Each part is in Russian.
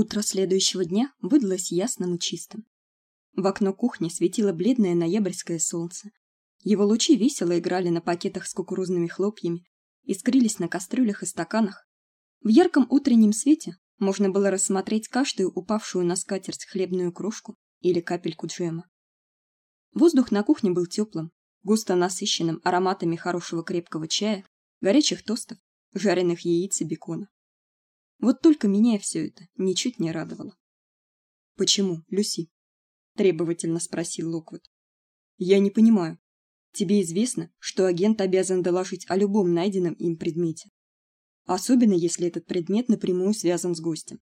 Утро следующего дня выдалось ясным и чистым. В окно кухни светило бледное ноябрьское солнце. Его лучи весело играли на пакетах с кукурузными хлопьями, искрились на кастрюлях и стаканах. В ярком утреннем свете можно было рассмотреть каждую упавшую на скатерть хлебную крошку или капельку джема. Воздух на кухне был теплым, густо насыщенным ароматами хорошего крепкого чая, горячих тостов, жареных яиц и бекона. Вот только меня все это ничуть не радовало. Почему, Люси? требовательно спросил Локвуд. Я не понимаю. Тебе известно, что агент обязан доложить о любом найденном им предмете, особенно если этот предмет напрямую связан с гостем.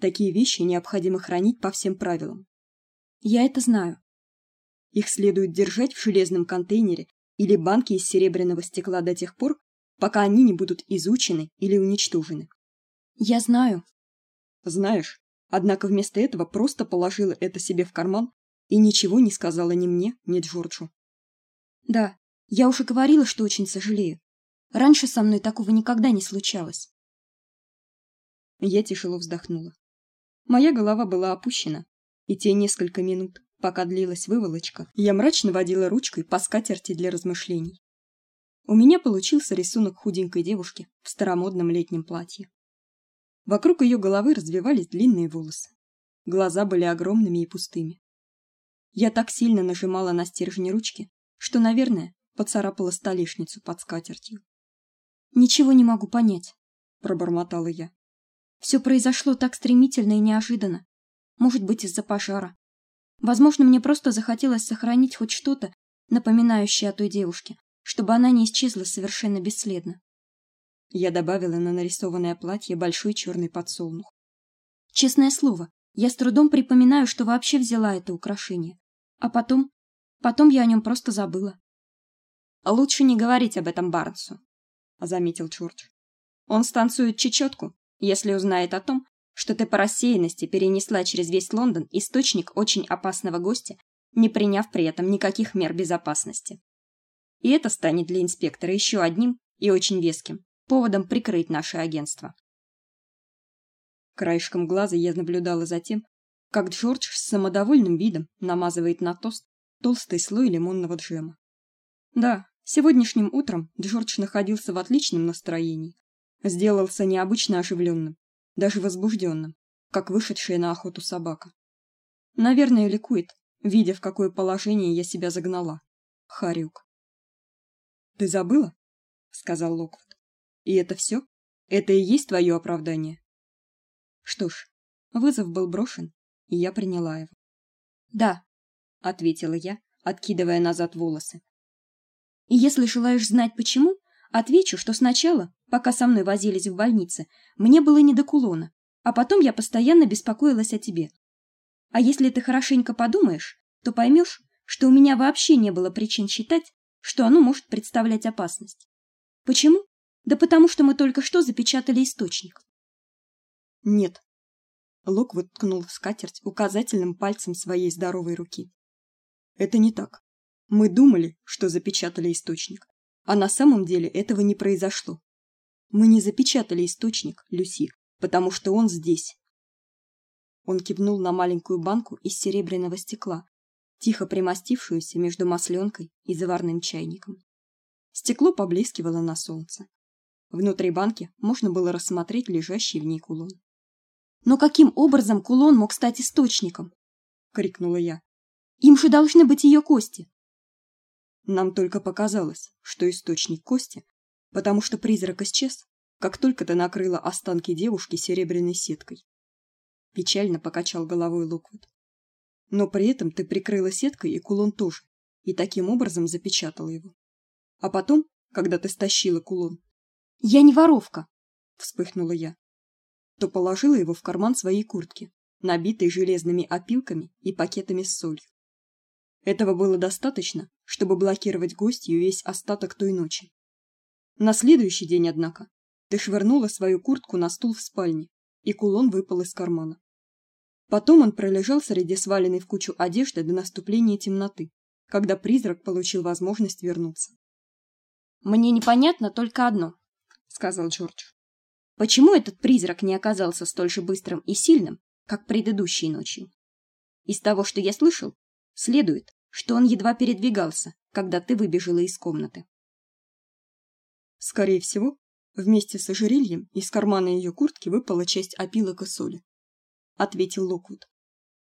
Такие вещи необходимо хранить по всем правилам. Я это знаю. Их следует держать в железном контейнере или банке из серебряного стекла до тех пор, пока они не будут изучены или уничтожены. Я знаю. Знаешь, однако вместо этого просто положила это себе в карман и ничего не сказала ни мне, ни Джорджу. Да, я уже говорила, что очень сожалею. Раньше со мной такого никогда не случалось. Я тяжело вздохнула. Моя голова была опущена, и те несколько минут, пока длилась выволочка, я мрачно водила ручкой по скатерти для размышлений. У меня получился рисунок худенькой девушки в старомодном летнем платье. Вокруг ее головы развивались длинные волосы. Глаза были огромными и пустыми. Я так сильно нажимала на стержни ручки, что, наверное, поцарапала столешницу под скатертью. Ничего не могу понять, пробормотала я. Все произошло так стремительно и неожиданно. Может быть, из-за пожара. Возможно, мне просто захотелось сохранить хоть что-то, напоминающее о той девушке, чтобы она не исчезла совершенно бесследно. Я добавила на нарисованное платье большой черный подсолнух. Честное слово, я с трудом припоминаю, что вообще взяла это украшение. А потом, потом я о нем просто забыла. Лучше не говорить об этом Барнсу, заметил Чёрч. Он станцует чечетку, если узнает о том, что ты по рассеянности перенесла через весь Лондон источник очень опасного гостя, не приняв при этом никаких мер безопасности. И это станет для инспектора еще одним и очень веским поводом прикрыть наше агентство. Краешком глаза я наблюдала за тем, как Джордж с самодовольным видом намазывает на тост толстый слой лимонного джема. Да, сегодняшним утром Джордж находился в отличном настроении, сделался необычно оживленным даже возбужденным, как вышедшая на охоту собака. Наверное, ликует, видя, в какое положение я себя загнала. Харюк. Ты забыла? сказал Локвуд. И это все? Это и есть твое оправдание? Что ж, вызов был брошен, и я приняла его. Да, ответила я, откидывая назад волосы. И если желаешь знать почему, отвечу, что сначала Пока со мной возились в больнице, мне было не до кулона, а потом я постоянно беспокоилась о тебе. А если ты хорошенько подумаешь, то поймешь, что у меня вообще не было причин считать, что оно может представлять опасность. Почему? Да потому что мы только что запечатали источник. Нет. Лук воткнул в скатерть указательным пальцем своей здоровой руки. Это не так. Мы думали, что запечатали источник, а на самом деле этого не произошло. Мы не запечатали источник, Люси, потому что он здесь. Он кивнул на маленькую банку из серебряного стекла, тихо примостившуюся между масленкой и заварным чайником. Стекло поблескивало на солнце. Внутри банки можно было рассмотреть лежащий в ней кулон. Но каким образом кулон мог стать источником? крикнула я. Им же должны быть ее кости. Нам только показалось, что источник кости потому что призрак исчез, как только ты накрыла останки девушки серебряной сеткой. Печально покачал головой Локвуд. Но при этом ты прикрыла сеткой и кулон тоже, и таким образом запечатала его. А потом, когда ты стащила кулон, я не воровка, вспыхнула я, то положила его в карман своей куртки, набитой железными опилками и пакетами с солью. Этого было достаточно, чтобы блокировать гостью весь остаток той ночи. На следующий день, однако, ты швырнула свою куртку на стул в спальне, и кулон выпал из кармана. Потом он пролежал среди сваленной в кучу одежды до наступления темноты, когда призрак получил возможность вернуться. Мне непонятно только одно, сказал Джордж. Почему этот призрак не оказался столь же быстрым и сильным, как предыдущей ночью? Из того, что я слышал, следует, что он едва передвигался, когда ты выбежала из комнаты. Скорее всего, вместе с ожерельем из кармана ее куртки выпала часть опилок и соли, ответил Локвуд.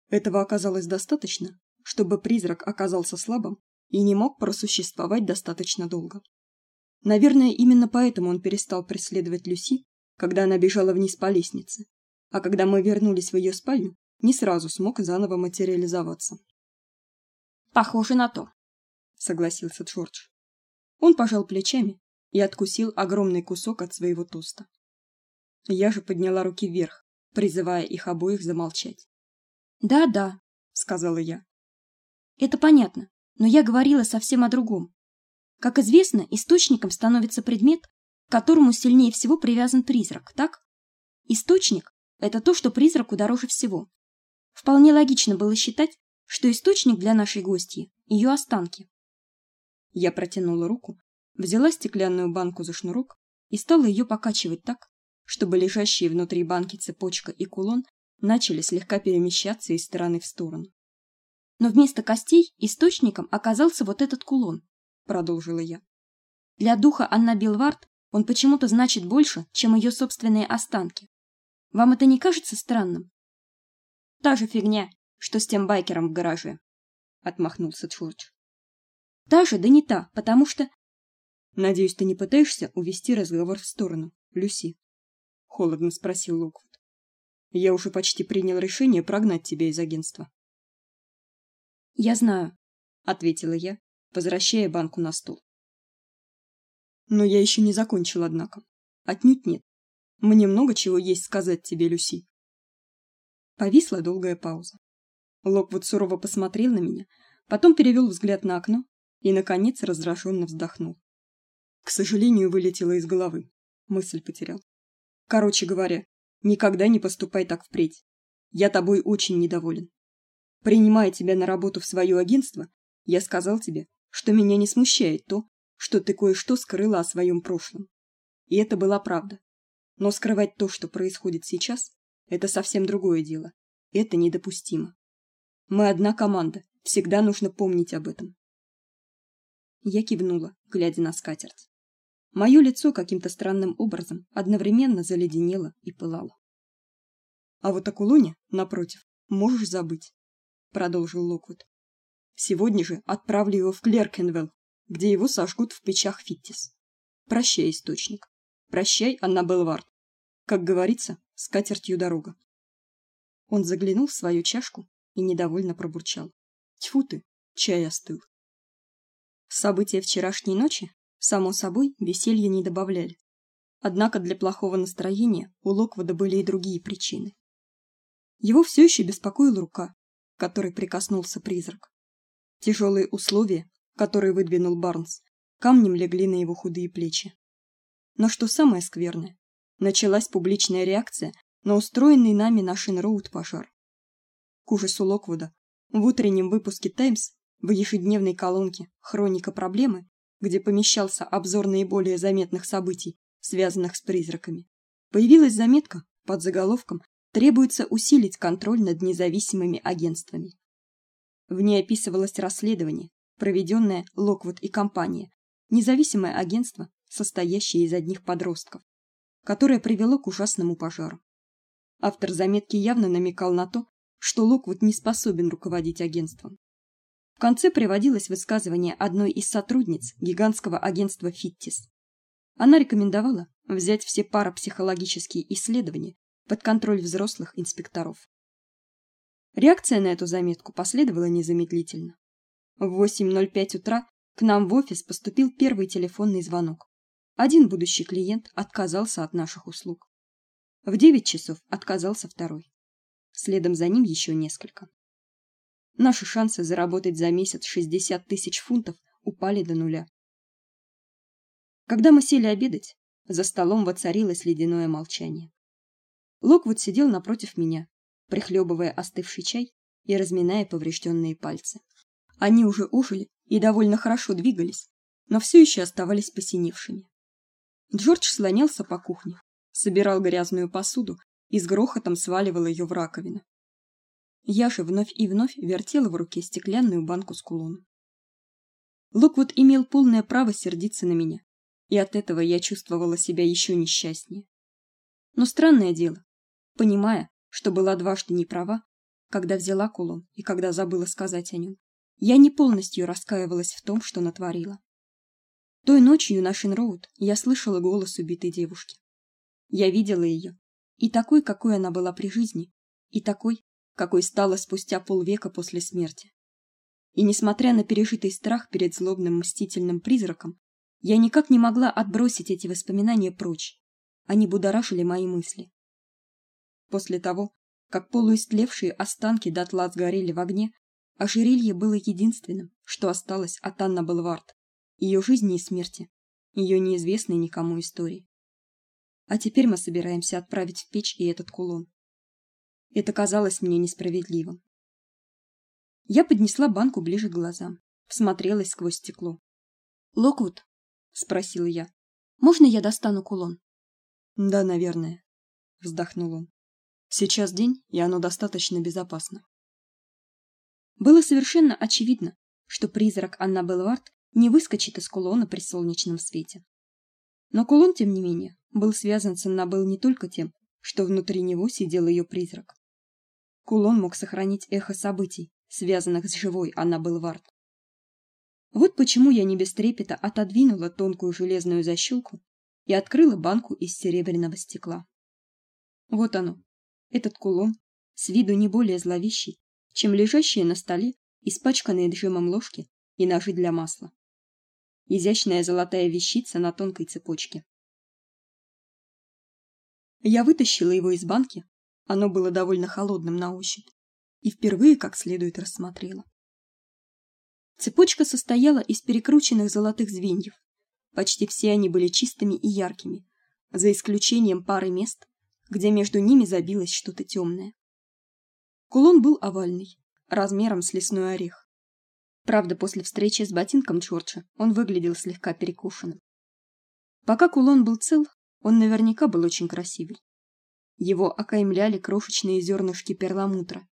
Этого оказалось достаточно, чтобы призрак оказался слабым и не мог просуществовать достаточно долго. Наверное, именно поэтому он перестал преследовать Люси когда она бежала вниз по лестнице, а когда мы вернулись в ее спальню, не сразу смог заново материализоваться. Похоже на то, согласился Джордж. Он пожал плечами и откусил огромный кусок от своего тоста. Я же подняла руки вверх, призывая их обоих замолчать. "Да-да", сказала я. "Это понятно, но я говорила совсем о другом. Как известно, источником становится предмет, к которому сильнее всего привязан призрак, так? Источник это то, что призраку дороже всего. Вполне логично было считать, что источник для нашей гостьи ее останки. Я протянула руку, взяла стеклянную банку за шнурок и стала ее покачивать так, чтобы лежащие внутри банки цепочка и кулон начали слегка перемещаться из стороны в сторону. Но вместо костей источником оказался вот этот кулон, продолжила я. Для духа Анна Билвард он почему-то значит больше, чем ее собственные останки. Вам это не кажется странным? Та же фигня, что с тем байкером в гараже, отмахнулся Джордж. Та же, да не та, потому что Надеюсь, ты не пытаешься увести разговор в сторону, Люси, холодно спросил Локвуд. Я уже почти принял решение прогнать тебя из агентства. Я знаю, ответила я, возвращая банку на стол. Но я еще не закончил, однако. Отнюдь нет. Мне много чего есть сказать тебе, Люси. Повисла долгая пауза. Локвуд сурово посмотрел на меня, потом перевел взгляд на окно и наконец раздраженно вздохнул. К сожалению, вылетело из головы. Мысль потерял. Короче говоря, никогда не поступай так впредь. Я тобой очень недоволен. Принимая тебя на работу в свое агентство, я сказал тебе, что меня не смущает то, что ты кое-что скрыла о своем прошлом. И это была правда. Но скрывать то, что происходит сейчас, это совсем другое дело. Это недопустимо. Мы одна команда, всегда нужно помнить об этом. Я кивнула, глядя на скатерть. Мое лицо каким-то странным образом одновременно заледенело и пылало. А вот о кулоне, напротив, можешь забыть, продолжил Локвуд. Сегодня же отправлю его в Клеркенвелл, где его сожгут в печах Фиттис. Прощай, источник. Прощай, Анна Белвард. Как говорится, с катертью дорога. Он заглянул в свою чашку и недовольно пробурчал: "Тьфу ты, чай остыл". События вчерашней ночи, само собой, веселья не добавляли. Однако для плохого настроения у Локвуда были и другие причины. Его все еще беспокоила рука, к которой прикоснулся призрак. Тяжелые условия, который выдвинул Барнс, камнем легли на его худые плечи. Но что самое скверное, началась публичная реакция на устроенный нами на Шин-Роуд пожар. К ужасу Локвуда в утреннем выпуске Таймс в ежедневной колонке Хроника проблемы, где помещался обзор наиболее заметных событий, связанных с призраками, появилась заметка под заголовком Требуется усилить контроль над независимыми агентствами. В ней описывалось расследование, проведенное Локвуд и компания, независимое агентство, состоящее из одних подростков, которое привело к ужасному пожару. Автор заметки явно намекал на то, что Локвуд не способен руководить агентством. В конце приводилось высказывание одной из сотрудниц гигантского агентства Фиттис. Она рекомендовала взять все парапсихологические исследования под контроль взрослых инспекторов. Реакция на эту заметку последовала незамедлительно. В 8:05 утра к нам в офис поступил первый телефонный звонок. Один будущий клиент отказался от наших услуг. В 9 часов отказался второй. Следом за ним еще несколько. Наши шансы заработать за месяц 60 тысяч фунтов упали до нуля. Когда мы сели обедать, за столом воцарилось ледяное молчание. Локвуд сидел напротив меня, прихлебывая остывший чай и разминая поврежденные пальцы. Они уже ужили и довольно хорошо двигались, но все еще оставались посиневшими. Джордж слонялся по кухне, собирал грязную посуду и с грохотом сваливал ее в раковину. Я же вновь и вновь вертела в руке стеклянную банку с кулоном. Локвуд имел полное право сердиться на меня, и от этого я чувствовала себя еще несчастнее. Но странное дело, понимая, что была дважды не права, когда взяла кулон и когда забыла сказать о нем, я не полностью раскаивалась в том, что натворила. Той ночью на Шинроуд я слышала голос убитой девушки. Я видела ее, и такой, какой она была при жизни, и такой, какой стала спустя полвека после смерти. И несмотря на пережитый страх перед злобным мстительным призраком, я никак не могла отбросить эти воспоминания прочь. Они будоражили мои мысли. После того, как полуистлевшие останки дотла сгорели в огне, ожерелье было единственным, что осталось от Анны Белвард, ее жизни и смерти, ее неизвестной никому истории. А теперь мы собираемся отправить в печь и этот кулон. Это казалось мне несправедливым. Я поднесла банку ближе к глазам, всмотрелась сквозь стекло. "Локвуд?" спросила я. "Можно я достану кулон?" "Да, наверное", вздохнул он. "Сейчас день, и оно достаточно безопасно". Было совершенно очевидно, что призрак Анна Белвард не выскочит из кулона при солнечном свете. Но кулон, тем не менее, был связан с Аннабелл не только тем, что внутри него сидел ее призрак. Кулон мог сохранить эхо событий, связанных с живой Аннабелл Вард. Вот почему я не без трепета отодвинула тонкую железную защелку и открыла банку из серебряного стекла. Вот оно, этот кулон, с виду не более зловещий, чем лежащие на столе испачканные джемом ложки и ножи для масла. Изящная золотая вещица на тонкой цепочке. Я вытащила его из банки. Оно было довольно холодным на ощупь и впервые как следует рассмотрела. Цепочка состояла из перекрученных золотых звеньев. Почти все они были чистыми и яркими, за исключением пары мест, где между ними забилось что-то темное. Кулон был овальный, размером с лесной орех. Правда, после встречи с ботинком Чорча он выглядел слегка перекушенным. Пока кулон был цел, он наверняка был очень красивый. Его окаймляли крошечные зернышки перламутра.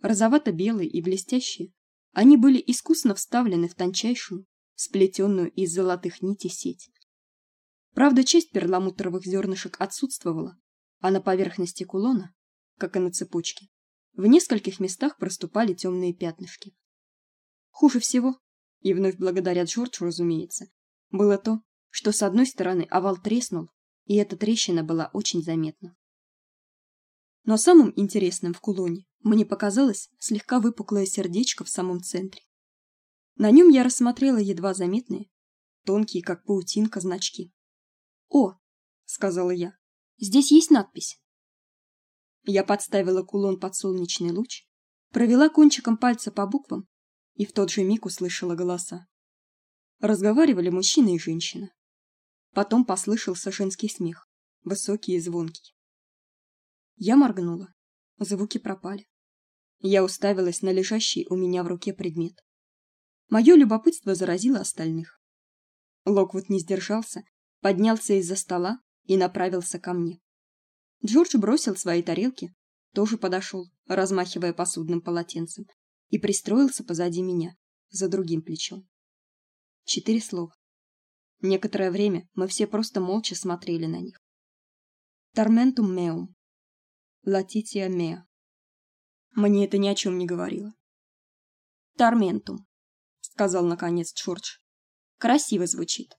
Розовато-белые и блестящие, они были искусно вставлены в тончайшую, сплетенную из золотых нитей сеть. Правда, часть перламутровых зернышек отсутствовала, а на поверхности кулона, как и на цепочке, в нескольких местах проступали темные пятнышки. Хуже всего, и вновь благодаря Джорджу, разумеется, было то, что с одной стороны овал треснул, и эта трещина была очень заметна. Но самым интересным в кулоне мне показалось слегка выпуклое сердечко в самом центре. На нем я рассмотрела едва заметные, тонкие, как паутинка, значки. "О", сказала я. "Здесь есть надпись". Я подставила кулон под солнечный луч, провела кончиком пальца по буквам и в тот же миг услышала голоса. Разговаривали мужчина и женщина. Потом послышался женский смех, высокий и звонкий. Я моргнула. Звуки пропали. Я уставилась на лежащий у меня в руке предмет. Мое любопытство заразило остальных. Локвуд не сдержался, поднялся из-за стола и направился ко мне. Джордж бросил свои тарелки, тоже подошел, размахивая посудным полотенцем, и пристроился позади меня, за другим плечом. Четыре слова. Некоторое время мы все просто молча смотрели на них. Tormentum meum. Latitia mea. Мне это ни о чем не говорило. Tormentum, сказал наконец Чорч. Красиво звучит.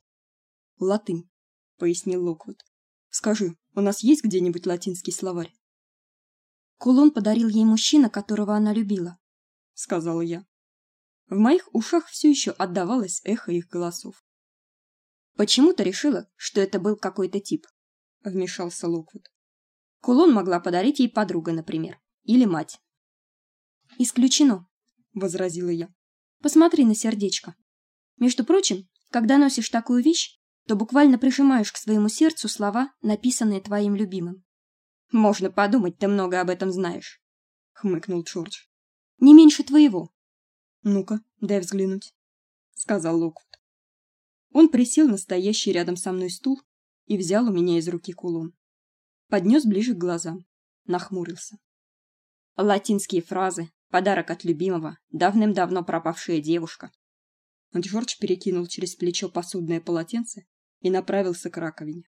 Латынь, пояснил Локвуд. Скажи, у нас есть где-нибудь латинский словарь? Кулон подарил ей мужчина, которого она любила, сказала я. В моих ушах все еще отдавалось эхо их голосов. Почему-то решила, что это был какой-то тип, вмешался Локвуд. Кулон могла подарить ей подруга, например, или мать. Исключено, возразила я. Посмотри на сердечко. Между прочим, когда носишь такую вещь, то буквально прижимаешь к своему сердцу слова, написанные твоим любимым. Можно подумать, ты много об этом знаешь, хмыкнул Джордж. Не меньше твоего. Ну-ка, дай взглянуть, сказал Локвуд. Он присел на стоящий рядом со мной стул и взял у меня из руки кулон. поднес ближе к глазам, нахмурился. Латинские фразы, подарок от любимого, давным-давно пропавшая девушка. Джордж перекинул через плечо посудное полотенце и направился к раковине.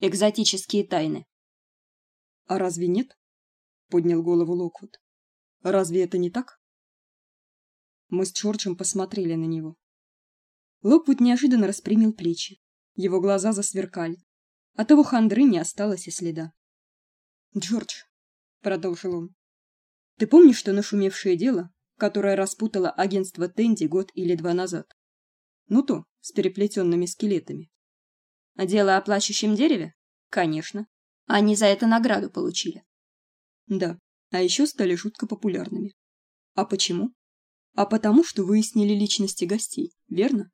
Экзотические тайны. А разве нет? поднял голову Локвуд. Разве это не так? Мы с Джорджем посмотрели на него. Локвуд неожиданно распрямил плечи. Его глаза засверкали. От его хандры не осталось и следа. "Джордж", продолжил он. "Ты помнишь что нашумевшее дело, которое распутало агентство Тенди год или два назад? Ну то, с переплетенными скелетами. Дело о плачущем дереве? Конечно. Они за это награду получили. Да, а еще стали жутко популярными. А почему? А потому что выяснили личности гостей, верно?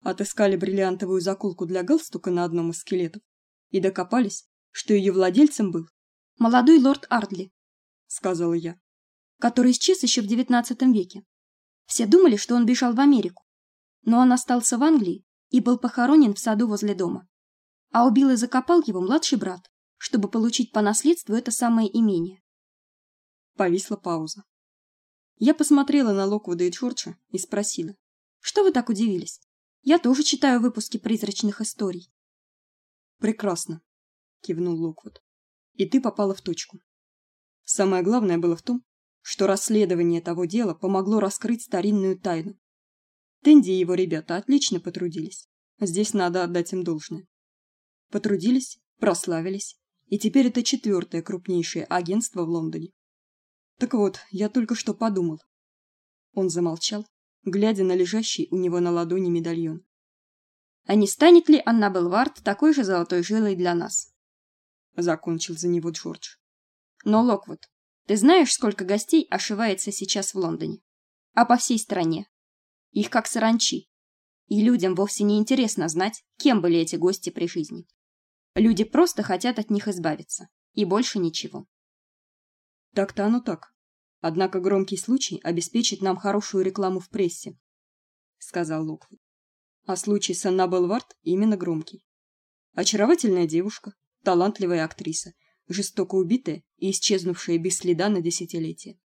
Отыскали бриллиантовую заколку для галстука на одном из скелетов и докопались, что ее владельцем был молодой лорд Ардли, сказала я, который исчез еще в девятнадцатом веке. Все думали, что он бежал в Америку, но он остался в Англии и был похоронен в саду возле дома. А убил и закопал его младший брат, чтобы получить по наследству это самое имение. Повисла пауза. Я посмотрела на Локвуда и Джорджа и спросила: "Что вы так удивились? Я тоже читаю выпуски призрачных историй". Прекрасно, кивнул Локвуд. И ты попала в точку. Самое главное было в том, что расследование того дела помогло раскрыть старинную тайну. Тенди и его ребята отлично потрудились. Здесь надо отдать им должное. Потрудились, прославились, и теперь это четвертое крупнейшее агентство в Лондоне. Так вот, я только что подумал. Он замолчал, глядя на лежащий у него на ладони медальон. А не станет ли Анна Белвард такой же золотой жилой для нас? закончил за него Джордж. Но Локвуд, ты знаешь, сколько гостей ошивается сейчас в Лондоне? А по всей стране? Их как саранчи. И людям вовсе не интересно знать, кем были эти гости при жизни. Люди просто хотят от них избавиться, и больше ничего. Так-то оно так. Однако громкий случай обеспечит нам хорошую рекламу в прессе, сказал Локвуд. А случай с Аннабелл Варт именно громкий. Очаровательная девушка, талантливая актриса, жестоко убитая и исчезнувшая без следа на десятилетия.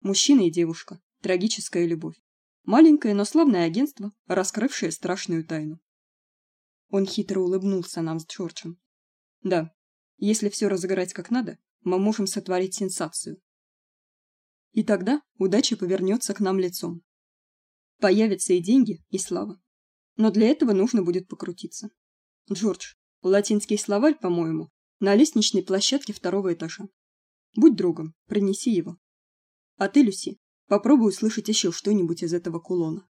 Мужчина и девушка, трагическая любовь. Маленькое, но славное агентство, раскрывшее страшную тайну. Он хитро улыбнулся нам с Джорджем. Да, если все разыграть как надо, мы можем сотворить сенсацию. И тогда удача повернется к нам лицом. Появятся и деньги, и слава. Но для этого нужно будет покрутиться. Джордж, латинский словарь, по-моему, на лестничной площадке второго этажа. Будь другом, принеси его. А ты, Люси, попробуй услышать еще что-нибудь из этого кулона.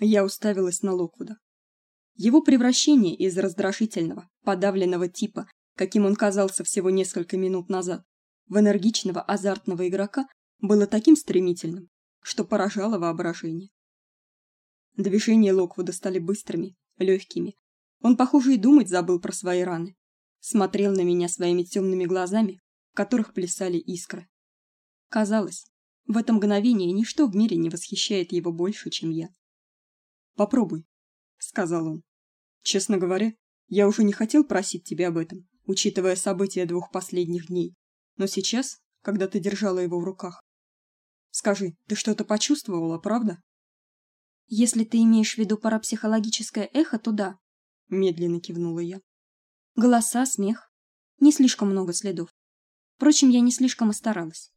Я уставилась на Локвуда. Его превращение из раздражительного, подавленного типа, каким он казался всего несколько минут назад, в энергичного, азартного игрока было таким стремительным, что поражало воображение. Движения Локвуда стали быстрыми, легкими. Он, похоже, и думать забыл про свои раны. Смотрел на меня своими темными глазами, в которых плясали искры. Казалось, в это мгновение ничто в мире не восхищает его больше, чем я. Попробуй, сказал он. Честно говоря, я уже не хотел просить тебя об этом, учитывая события двух последних дней. Но сейчас, когда ты держала его в руках, скажи, ты что-то почувствовала, правда? Если ты имеешь в виду парапсихологическое эхо, то да, медленно кивнула я. Голоса, смех, не слишком много следов. Впрочем, я не слишком и старалась.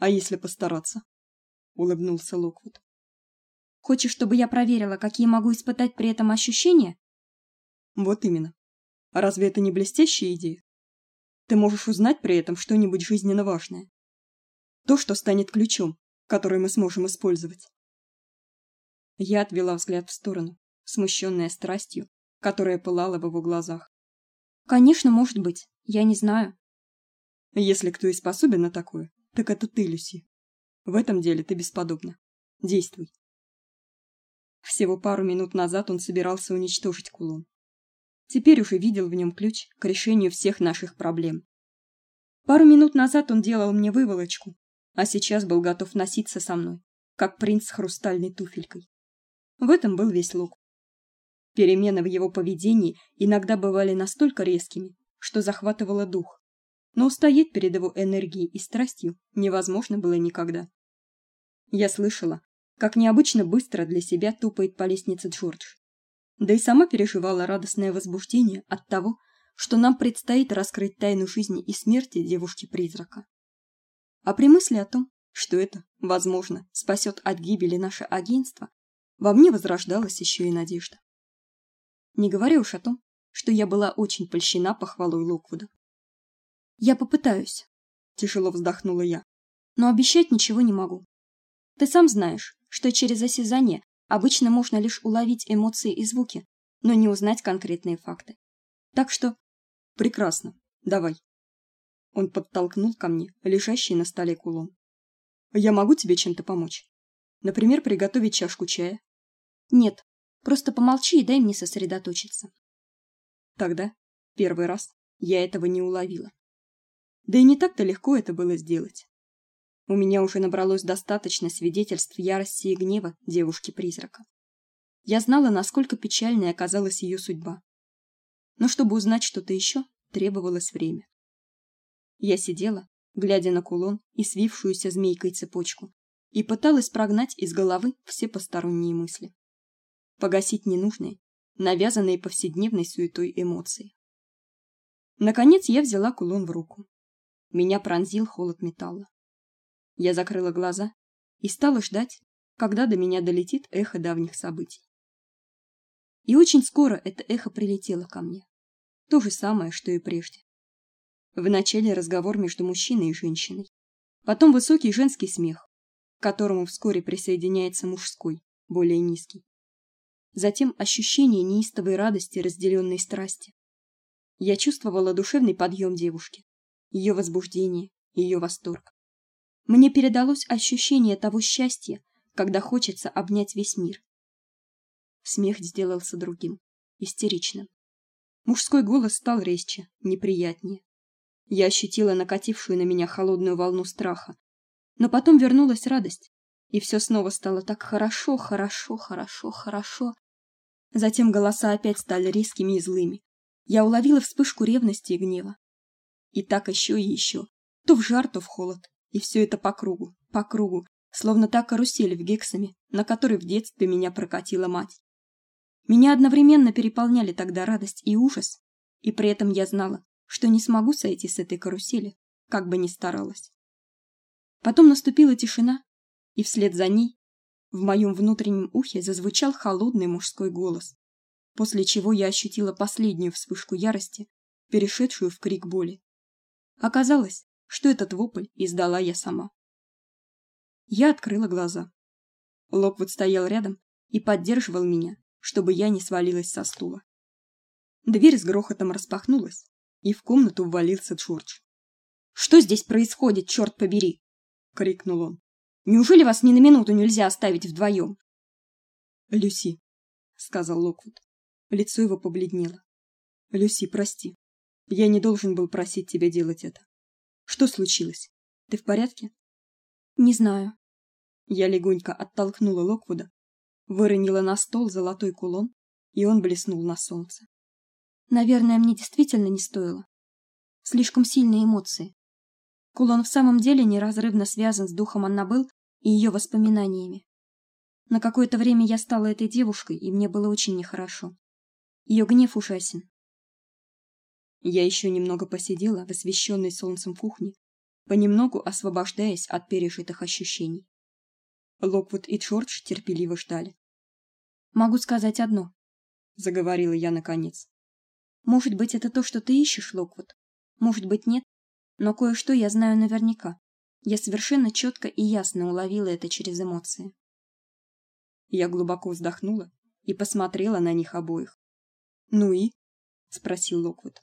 А если постараться? улыбнулся Локвуд. Хочешь, чтобы я проверила, какие могу испытать при этом ощущения? Вот именно. А разве это не блестящая идея? Ты можешь узнать при этом что-нибудь жизненно важное. То, что станет ключом, который мы сможем использовать. Я отвела взгляд в сторону, смущенная страстью, которая пылала в его глазах. Конечно, может быть. Я не знаю. Если кто и способен на такое, так это ты, Люси. В этом деле ты бесподобна. Действуй. Всего пару минут назад он собирался уничтожить кулон. Теперь уже видел в нем ключ к решению всех наших проблем. Пару минут назад он делал мне выволочку, а сейчас был готов носиться со мной, как принц с хрустальной туфелькой. В этом был весь лук. Перемены в его поведении иногда бывали настолько резкими, что захватывало дух. Но устоять перед его энергией и страстью невозможно было никогда. Я слышала, как необычно быстро для себя тупает по лестнице Джордж. Да и сама переживала радостное возбуждение от того, что нам предстоит раскрыть тайну жизни и смерти девушки-призрака. А при мысли о том, что это, возможно, спасет от гибели наше агентство, во мне возрождалась еще и надежда. Не говоря уж о том, что я была очень польщена похвалой Локвуда. Я попытаюсь, тяжело вздохнула я. Но обещать ничего не могу. Ты сам знаешь, что через осязание обычно можно лишь уловить эмоции и звуки, но не узнать конкретные факты. Так что прекрасно. Давай. Он подтолкнул ко мне лежащий на столе кулон. Я могу тебе чем-то помочь? Например, приготовить чашку чая? Нет. Просто помолчи и дай мне сосредоточиться. Тогда первый раз я этого не уловила. Да и не так-то легко это было сделать. У меня уже набралось достаточно свидетельств ярости и гнева девушки-призрака. Я знала, насколько печальной оказалась ее судьба. Но чтобы узнать что-то еще, требовалось время. Я сидела, глядя на кулон и свившуюся змейкой цепочку, и пыталась прогнать из головы все посторонние мысли. Погасить ненужные, навязанные повседневной суетой эмоции. Наконец я взяла кулон в руку. Меня пронзил холод металла. Я закрыла глаза и стала ждать, когда до меня долетит эхо давних событий. И очень скоро это эхо прилетело ко мне. То же самое, что и прежде. Вначале разговор между мужчиной и женщиной, потом высокий женский смех, к которому вскоре присоединяется мужской, более низкий. Затем ощущение неистовой радости, разделенной страсти. Я чувствовала душевный подъем девушки, ее возбуждение, ее восторг. Мне передалось ощущение того счастья, когда хочется обнять весь мир. Смех сделался другим, истеричным. Мужской голос стал резче, неприятнее. Я ощутила накатившую на меня холодную волну страха, но потом вернулась радость, и все снова стало так хорошо, хорошо, хорошо, хорошо. Затем голоса опять стали резкими и злыми. Я уловила вспышку ревности и гнева. И так еще и еще, то в жар, то в холод. И все это по кругу, по кругу, словно та карусель в гексами, на которой в детстве меня прокатила мать. Меня одновременно переполняли тогда радость и ужас, и при этом я знала, что не смогу сойти с этой карусели, как бы ни старалась. Потом наступила тишина, и вслед за ней в моем внутреннем ухе зазвучал холодный мужской голос, после чего я ощутила последнюю вспышку ярости, перешедшую в крик боли. Оказалось, что этот вопль издала я сама. Я открыла глаза. Локвуд стоял рядом и поддерживал меня, чтобы я не свалилась со стула. Дверь с грохотом распахнулась, и в комнату ввалился Джордж. Что здесь происходит, черт побери, крикнул он. Неужели вас ни на минуту нельзя оставить вдвоем?» Люси, сказал Локвуд. Лицо его побледнело. Люси, прости. Я не должен был просить тебя делать это. Что случилось? Ты в порядке? Не знаю. Я легонько оттолкнула Локвуда, выронила на стол золотой кулон, и он блеснул на солнце. Наверное, мне действительно не стоило. Слишком сильные эмоции. Кулон в самом деле неразрывно связан с духом Аннабель и ее воспоминаниями. На какое-то время я стала этой девушкой, и мне было очень нехорошо. Ее гнев ужасен. Я еще немного посидела в освещенной солнцем кухне, понемногу освобождаясь от пережитых ощущений. Локвуд и Джордж терпеливо ждали. Могу сказать одно, заговорила я наконец. Может быть, это то, что ты ищешь, Локвуд. Может быть, нет, но кое-что я знаю наверняка. Я совершенно четко и ясно уловила это через эмоции. Я глубоко вздохнула и посмотрела на них обоих. Ну и спросил Локвуд.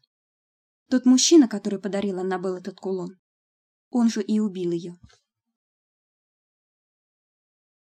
Тот мужчина, который подарил Аннабелл этот кулон, он же и убил ее.